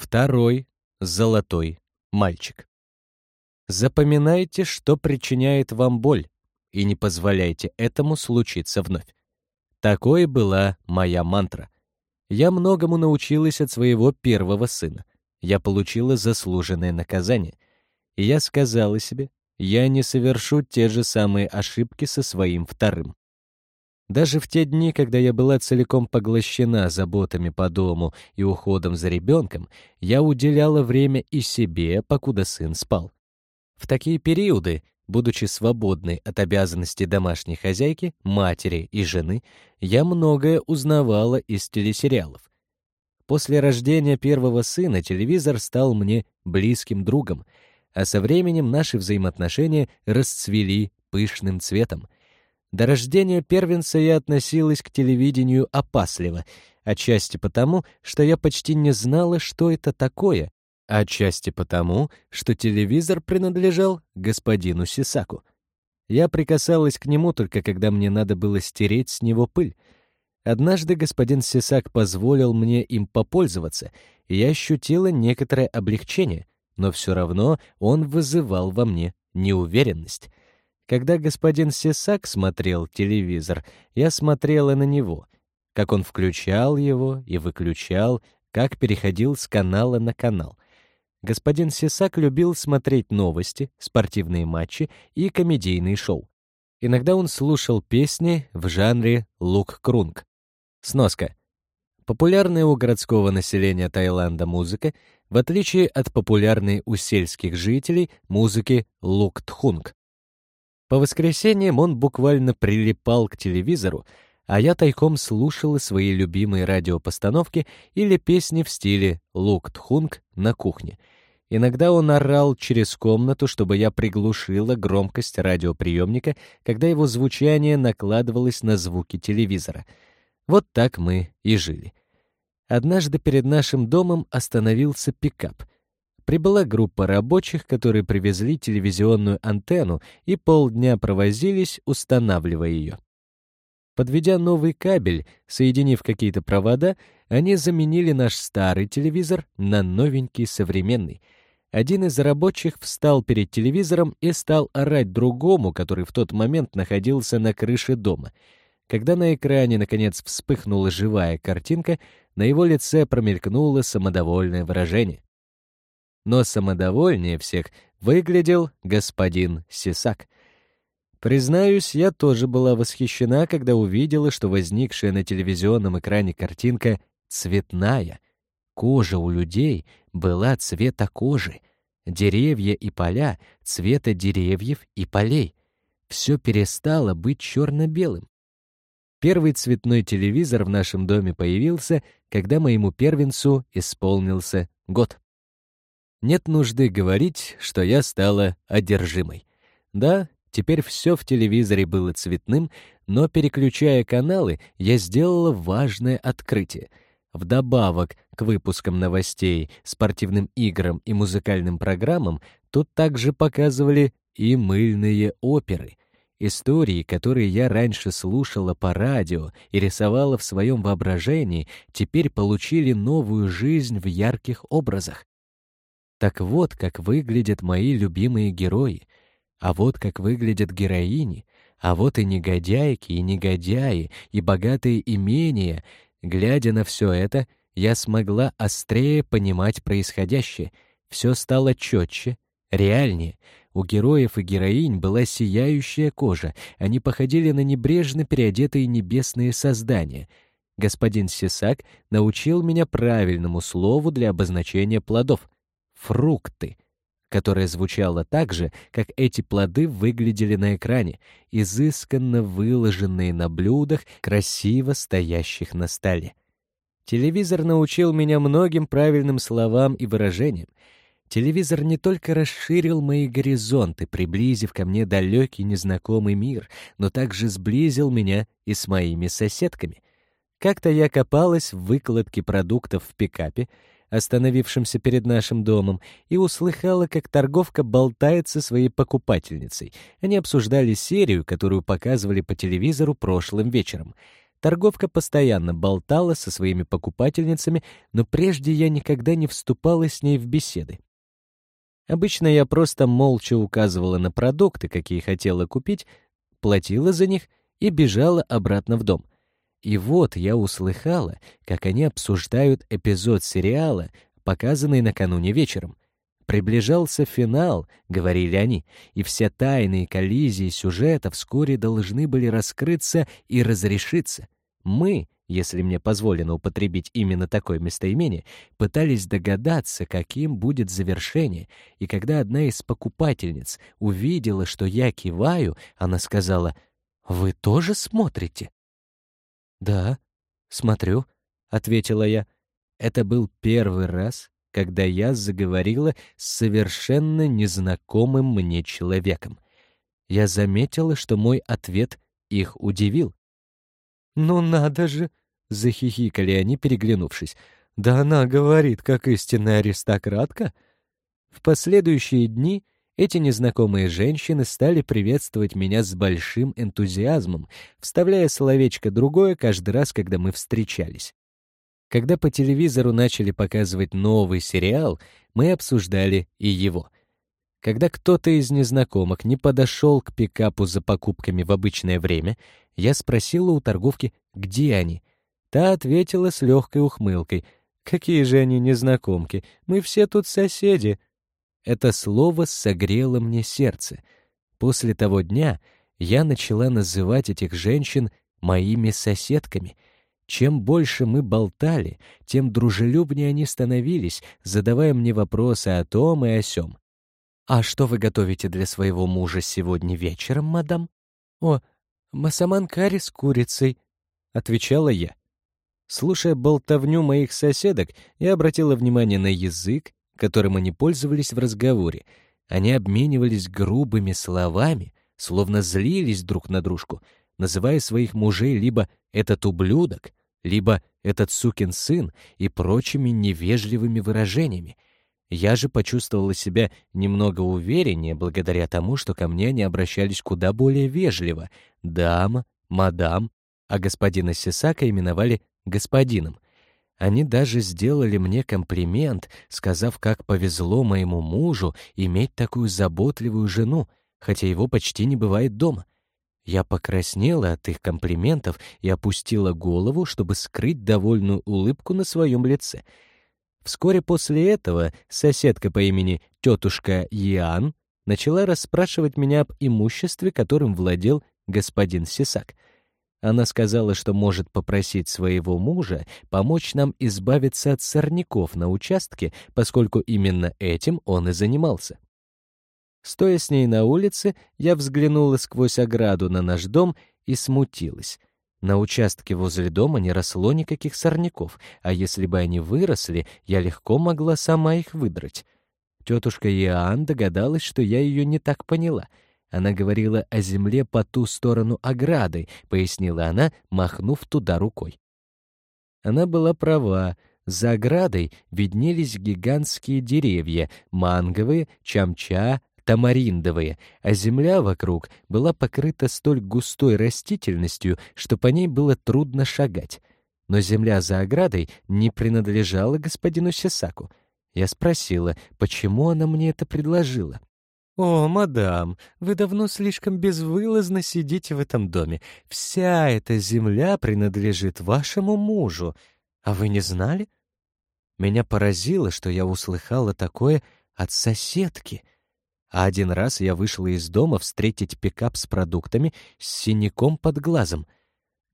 Второй золотой мальчик. Запоминайте, что причиняет вам боль, и не позволяйте этому случиться вновь. Такой была моя мантра. Я многому научилась от своего первого сына. Я получила заслуженное наказание. И я сказала себе, я не совершу те же самые ошибки со своим вторым. Даже в те дни, когда я была целиком поглощена заботами по дому и уходом за ребенком, я уделяла время и себе, покуда сын спал. В такие периоды, будучи свободной от обязанностей домашней хозяйки, матери и жены, я многое узнавала из телесериалов. После рождения первого сына телевизор стал мне близким другом, а со временем наши взаимоотношения расцвели пышным цветом — до рождения первенца я относилась к телевидению опасливо, отчасти потому, что я почти не знала, что это такое, а отчасти потому, что телевизор принадлежал господину Сисаку. Я прикасалась к нему только когда мне надо было стереть с него пыль. Однажды господин Сисак позволил мне им попользоваться, и я ощутила некоторое облегчение, но все равно он вызывал во мне неуверенность. Когда господин Сесак смотрел телевизор, я смотрела на него, как он включал его и выключал, как переходил с канала на канал. Господин Сесак любил смотреть новости, спортивные матчи и комедийные шоу. Иногда он слушал песни в жанре лук-крунг. Сноска. Популярная у городского населения Таиланда музыка, в отличие от популярной у сельских жителей музыки лук-тхунг. По воскресеньям он буквально прилипал к телевизору, а я тайком слушала свои любимые радиопостановки или песни в стиле лук-тхунг на кухне. Иногда он орал через комнату, чтобы я приглушила громкость радиоприемника, когда его звучание накладывалось на звуки телевизора. Вот так мы и жили. Однажды перед нашим домом остановился пикап — Прибыла группа рабочих, которые привезли телевизионную антенну и полдня провозились, устанавливая ее. Подведя новый кабель, соединив какие-то провода, они заменили наш старый телевизор на новенький современный. Один из рабочих встал перед телевизором и стал орать другому, который в тот момент находился на крыше дома. Когда на экране, наконец, вспыхнула живая картинка, на его лице промелькнуло самодовольное выражение но самодовольнее всех выглядел господин Сисак. Признаюсь, я тоже была восхищена, когда увидела, что возникшая на телевизионном экране картинка цветная. Кожа у людей была цвета кожи, деревья и поля — цвета деревьев и полей. Все перестало быть черно-белым. Первый цветной телевизор в нашем доме появился, когда моему первенцу исполнился год. Нет нужды говорить, что я стала одержимой. Да, теперь все в телевизоре было цветным, но, переключая каналы, я сделала важное открытие. Вдобавок к выпускам новостей, спортивным играм и музыкальным программам тут также показывали и мыльные оперы — Истории, которые я раньше слушала по радио и рисовала в своем воображении, теперь получили новую жизнь в ярких образах. Так вот, как выглядят мои любимые герои, а вот как выглядят героини, а вот и негодяйки, и негодяи, и богатые имения. Глядя на все это, я смогла острее понимать происходящее. Все стало четче, реальнее. У героев и героинь была сияющая кожа, они походили на небрежно переодетые небесные создания. Господин Сисак научил меня правильному слову для обозначения плодов — фрукты, которое звучало так же, как эти плоды выглядели на экране, изысканно выложенные на блюдах, красиво стоящих на столе. Телевизор научил меня многим правильным словам и выражениям. Телевизор не только расширил мои горизонты, приблизив ко мне далекий незнакомый мир, но также сблизил меня и с моими соседками. Как-то я копалась в выкладке продуктов в пикапе, остановившимся перед нашим домом, и услыхала, как торговка болтает со своей покупательницей. Они обсуждали серию, которую показывали по телевизору прошлым вечером. Торговка постоянно болтала со своими покупательницами, но прежде я никогда не вступала с ней в беседы. Обычно я просто молча указывала на продукты, какие хотела купить, платила за них и бежала обратно в дом. И вот я услыхала, как они обсуждают эпизод сериала, показанный накануне вечером. Приближался финал, говорили они, и все тайные коллизии сюжета вскоре должны были раскрыться и разрешиться. Мы, если мне позволено употребить именно такое местоимение, пытались догадаться, каким будет завершение, и когда одна из покупательниц увидела, что я киваю, она сказала «Вы тоже смотрите?» «Да, смотрю», — ответила я. Это был первый раз, когда я заговорила с совершенно незнакомым мне человеком. Я заметила, что мой ответ их удивил. «Ну надо же!» — захихикали они, переглянувшись. «Да она говорит, как истинная аристократка!» В последующие дни эти незнакомые женщины стали приветствовать меня с большим энтузиазмом, вставляя словечко другое каждый раз, когда мы встречались. Когда по телевизору начали показывать новый сериал, мы обсуждали и его. Когда кто-то из незнакомых не подошел к пикапу за покупками в обычное время, я спросила у торговки, где они. Та ответила с легкой ухмылкой. «Какие же они незнакомки? Мы все тут соседи. Это слово согрело мне сердце. После того дня я начала называть этих женщин моими соседками. Чем больше мы болтали, тем дружелюбнее они становились, задавая мне вопросы о том и о сём. «А что вы готовите для своего мужа сегодня вечером, мадам?» «О, масаман карри с курицей», — отвечала я. Слушая болтовню моих соседок, я обратила внимание на язык, которым они пользовались в разговоре. Они обменивались грубыми словами, словно злились друг на дружку, называя своих мужей либо «этот ублюдок», либо «этот сукин сын» и прочими невежливыми выражениями. Я же почувствовала себя немного увереннее благодаря тому, что ко мне они обращались куда более вежливо. Дама, мадам, а господина Сисака именовали господином — они даже сделали мне комплимент, сказав, как повезло моему мужу иметь такую заботливую жену, хотя его почти не бывает дома. Я покраснела от их комплиментов и опустила голову, чтобы скрыть довольную улыбку на своем лице. Вскоре после этого соседка по имени тетушка Ян начала расспрашивать меня об имуществе, которым владел господин Сисак — она сказала, что может попросить своего мужа помочь нам избавиться от сорняков на участке, поскольку именно этим он и занимался. Стоя с ней на улице, я взглянула сквозь ограду на наш дом и смутилась. На участке возле дома не росло никаких сорняков, а если бы они выросли, я легко могла сама их выдрать. Тетушка Иоанн догадалась, что я ее не так поняла — она говорила о земле по ту сторону ограды, пояснила она, махнув туда рукой. Она была права. За оградой виднелись гигантские деревья, манговые, чамча, тамариндовые, а земля вокруг была покрыта столь густой растительностью, что по ней было трудно шагать. Но земля за оградой не принадлежала господину Сесаку. Я спросила, почему она мне это предложила. «О, мадам, вы давно слишком безвылазно сидите в этом доме. Вся эта земля принадлежит вашему мужу. А вы не знали?» Меня поразило, что я услыхала такое от соседки. А один раз я вышла из дома встретить пикап с продуктами с синяком под глазом.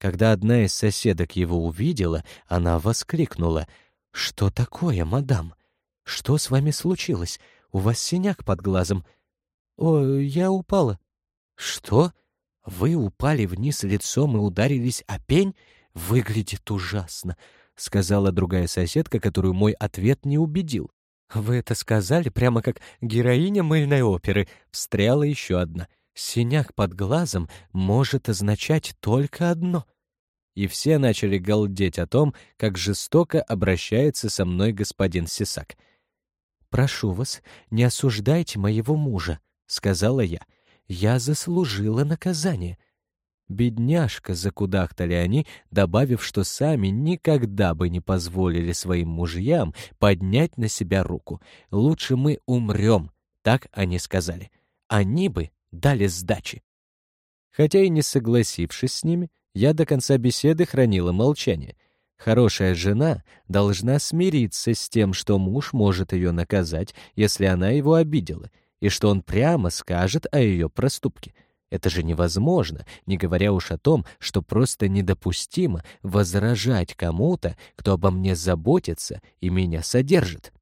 Когда одна из соседок его увидела, она воскликнула. «Что такое, мадам? Что с вами случилось? У вас синяк под глазом. «О, я упала». «Что? Вы упали вниз лицом и ударились о пень? Выглядит ужасно», — сказала другая соседка, которую мой ответ не убедил. «Вы это сказали прямо как героиня мыльной оперы», — встряла еще одна. «Синяк под глазом может означать только одно». И все начали галдеть о том, как жестоко обращается со мной господин Сисак. «Прошу вас, не осуждайте моего мужа», — сказала я. «Я заслужила наказание». Бедняжка, закудахтали они, добавив, что сами никогда бы не позволили своим мужьям поднять на себя руку. Лучше мы умрем, так они сказали. Они бы дали сдачи. Хотя и не согласившись с ними, я до конца беседы хранила молчание. Хорошая жена должна смириться с тем, что муж может ее наказать, если она его обидела, и что он прямо скажет о ее проступке — это же невозможно, не говоря уж о том, что просто недопустимо возражать кому-то, кто обо мне заботится и меня содержит.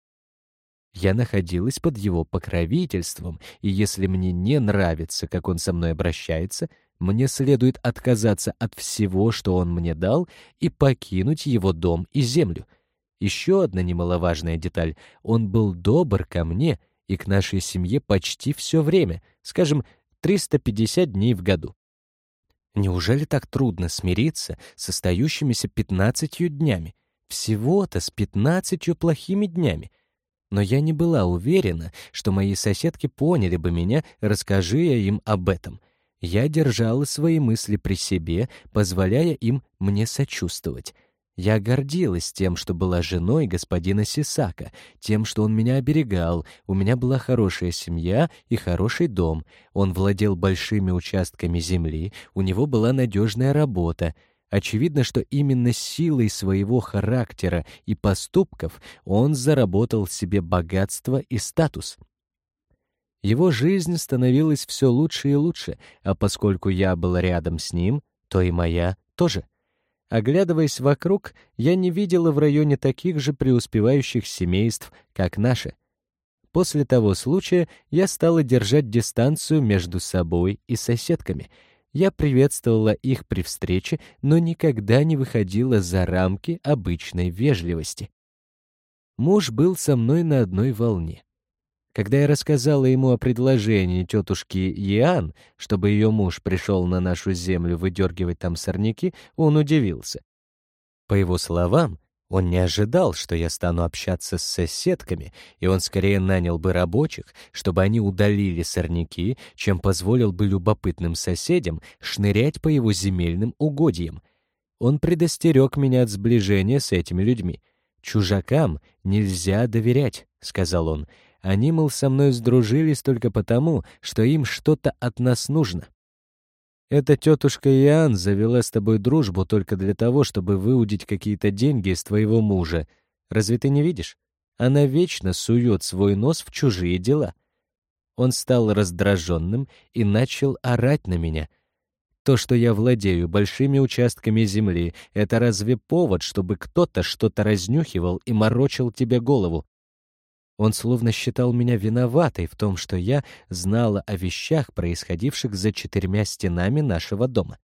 Я находилась под его покровительством, и если мне не нравится, как он со мной обращается, мне следует отказаться от всего, что он мне дал, и покинуть его дом и землю. Еще одна немаловажная деталь — он был добр ко мне и к нашей семье почти все время, скажем, 350 дней в году. Неужели так трудно смириться с остающимися 15 днями? Всего-то с 15 плохими днями. Но я не была уверена, что мои соседки поняли бы меня, расскажи я им об этом. Я держала свои мысли при себе, позволяя им мне сочувствовать. Я гордилась тем, что была женой господина Сисака, тем, что он меня оберегал, у меня была хорошая семья и хороший дом, он владел большими участками земли, у него была надежная работа. Очевидно, что именно силой своего характера и поступков он заработал себе богатство и статус. Его жизнь становилась все лучше и лучше, а поскольку я был рядом с ним, то и моя тоже — Оглядываясь вокруг, я не видела в районе таких же преуспевающих семейств, как наше. После того случая я стала держать дистанцию между собой и соседками. Я приветствовала их при встрече, но никогда не выходила за рамки обычной вежливости. Муж был со мной на одной волне. Когда я рассказала ему о предложении тетушки Иоанн, чтобы ее муж пришел на нашу землю выдергивать там сорняки, он удивился. По его словам, он не ожидал, что я стану общаться с соседками, и он скорее нанял бы рабочих, чтобы они удалили сорняки, чем позволил бы любопытным соседям шнырять по его земельным угодьям. Он предостерег меня от сближения с этими людьми. «Чужакам нельзя доверять», — сказал он, — они, мол, со мной сдружились только потому, что им что-то от нас нужно. Эта тетушка Иоанн завела с тобой дружбу только для того, чтобы выудить какие-то деньги из твоего мужа. Разве ты не видишь? Она вечно сует свой нос в чужие дела. Он стал раздраженным и начал орать на меня. То, что я владею большими участками земли, это разве повод, чтобы кто-то что-то разнюхивал и морочил тебе голову? Он словно считал меня виноватой в том, что я знала о вещах, происходивших за четырьмя стенами нашего дома.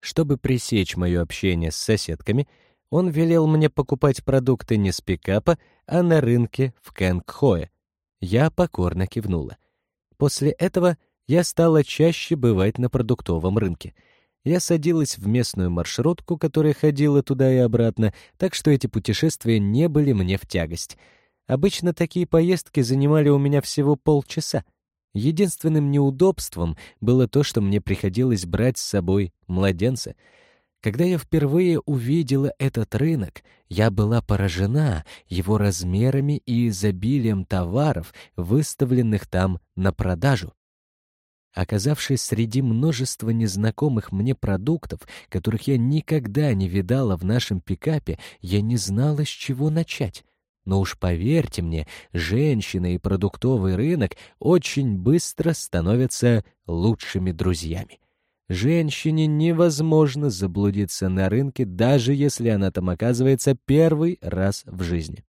Чтобы пресечь мое общение с соседками, он велел мне покупать продукты не с пикапа, а на рынке в Кэнгхое. Я покорно кивнула. После этого я стала чаще бывать на продуктовом рынке. Я садилась в местную маршрутку, которая ходила туда и обратно, так что эти путешествия не были мне в тягость — Обычно такие поездки занимали у меня всего полчаса. Единственным неудобством было то, что мне приходилось брать с собой младенца. Когда я впервые увидела этот рынок, я была поражена его размерами и изобилием товаров, выставленных там на продажу. Оказавшись среди множества незнакомых мне продуктов, которых я никогда не видала в нашем пикапе, я не знала, с чего начать. Но уж поверьте мне, женщины и продуктовый рынок очень быстро становятся лучшими друзьями. Женщине невозможно заблудиться на рынке, даже если она там оказывается первый раз в жизни.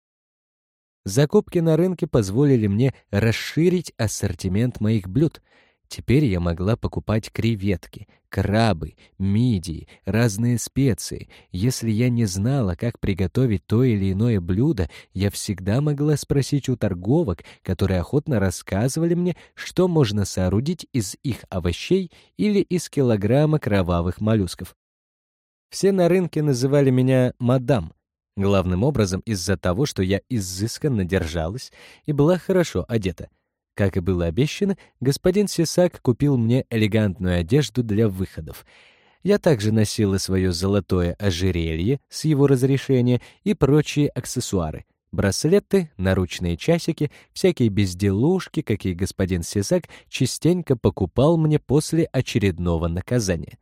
Закупки на рынке позволили мне расширить ассортимент моих блюд — Теперь я могла покупать креветки, крабы, мидии, разные специи. Если я не знала, как приготовить то или иное блюдо, я всегда могла спросить у торговок, которые охотно рассказывали мне, что можно соорудить из их овощей или из килограмма кровавых моллюсков. Все на рынке называли меня «мадам», главным образом из-за того, что я изысканно держалась и была хорошо одета — Как и было обещано, господин Сисак купил мне элегантную одежду для выходов. Я также носила свое золотое ожерелье с его разрешения и прочие аксессуары. Браслеты, наручные часики, всякие безделушки, какие господин Сисак частенько покупал мне после очередного наказания.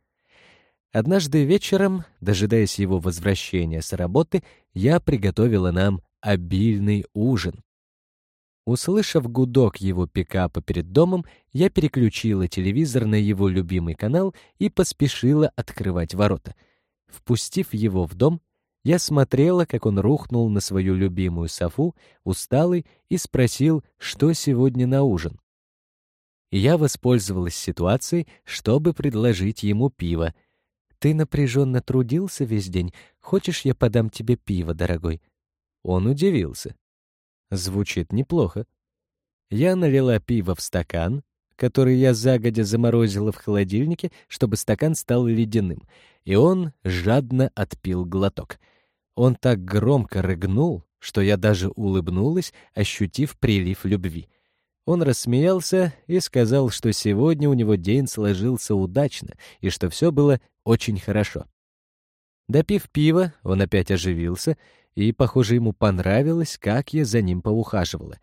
Однажды вечером, дожидаясь его возвращения с работы, я приготовила нам обильный ужин. Услышав гудок его пикапа перед домом, я переключила телевизор на его любимый канал и поспешила открывать ворота. Впустив его в дом, я смотрела, как он рухнул на свою любимую софу, усталый, и спросил, что сегодня на ужин. я воспользовалась ситуацией, чтобы предложить ему пиво. «Ты напряженно трудился весь день. Хочешь, я подам тебе пиво, дорогой?» Он удивился. Звучит неплохо. Я налила пиво в стакан, который я загодя заморозила в холодильнике, чтобы стакан стал ледяным, и он жадно отпил глоток. Он так громко рыгнул, что я даже улыбнулась, ощутив прилив любви. Он рассмеялся и сказал, что сегодня у него день сложился удачно и что все было очень хорошо. Допив пива, он опять оживился — и, похоже, ему понравилось, как я за ним поухаживала.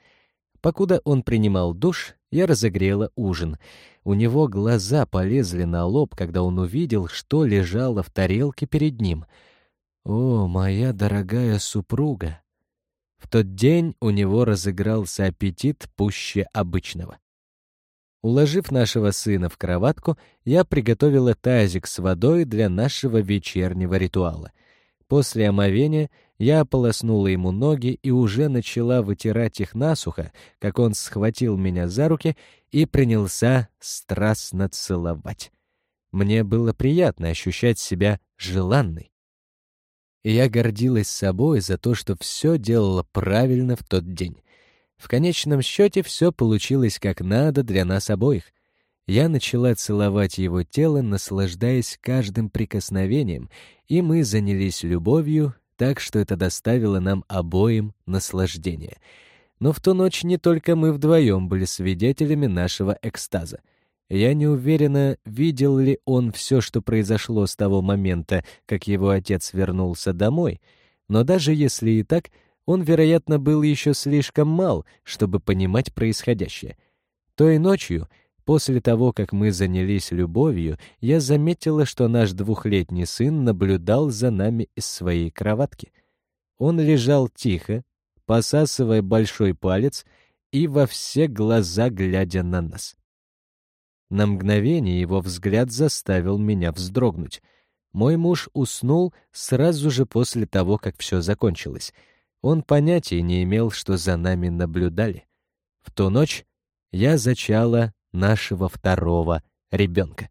Покуда он принимал душ, я разогрела ужин. У него глаза полезли на лоб, когда он увидел, что лежало в тарелке перед ним. «О, моя дорогая супруга!» В тот день у него разыгрался аппетит пуще обычного. Уложив нашего сына в кроватку, я приготовила тазик с водой для нашего вечернего ритуала. После омовения я ополоснула ему ноги и уже начала вытирать их насухо, как он схватил меня за руки и принялся страстно целовать. Мне было приятно ощущать себя желанной. И я гордилась собой за то, что все делала правильно в тот день. В конечном счете все получилось как надо для нас обоих. Я начала целовать его тело, наслаждаясь каждым прикосновением, и мы занялись любовью, так что это доставило нам обоим наслаждение. Но в ту ночь не только мы вдвоем были свидетелями нашего экстаза. Я не уверена, видел ли он все, что произошло с того момента, как его отец вернулся домой, но даже если и так, он, вероятно, был еще слишком мал, чтобы понимать происходящее. Той ночью — После того, как мы занялись любовью, я заметила, что наш двухлетний сын наблюдал за нами из своей кроватки. Он лежал тихо, посасывая большой палец и во все глаза глядя на нас. На мгновение его взгляд заставил меня вздрогнуть. Мой муж уснул сразу же после того, как все закончилось. Он понятия не имел, что за нами наблюдали. В ту ночь я зачала нашего второго ребенка.